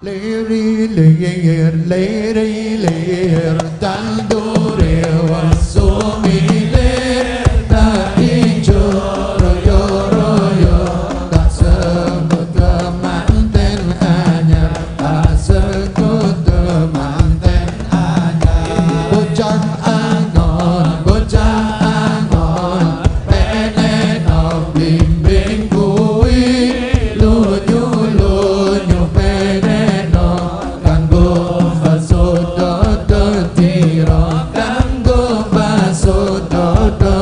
Leri, ler, leri, ler, dando Lord.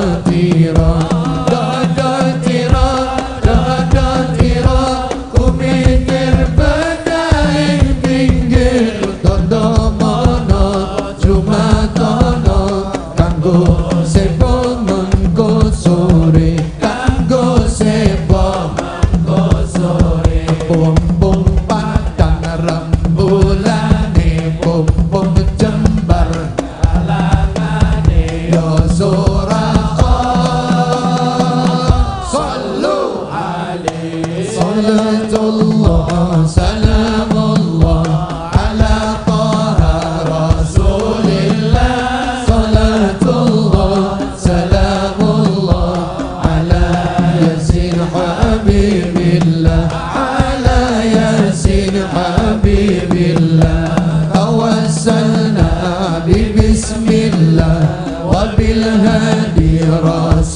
حبيب الله على ياسين حبيب الله. توسلنا ببسم الله وبالهدي رسول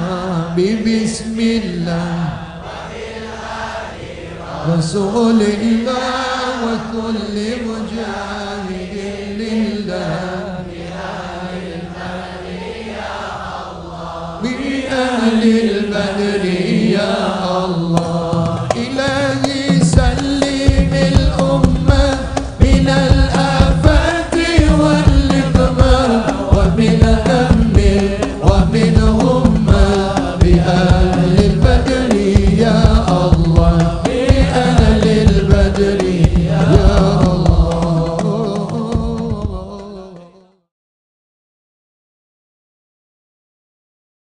ببسم الله. رسول الله وكل مجاهد لله. من أهل البدر يا الله.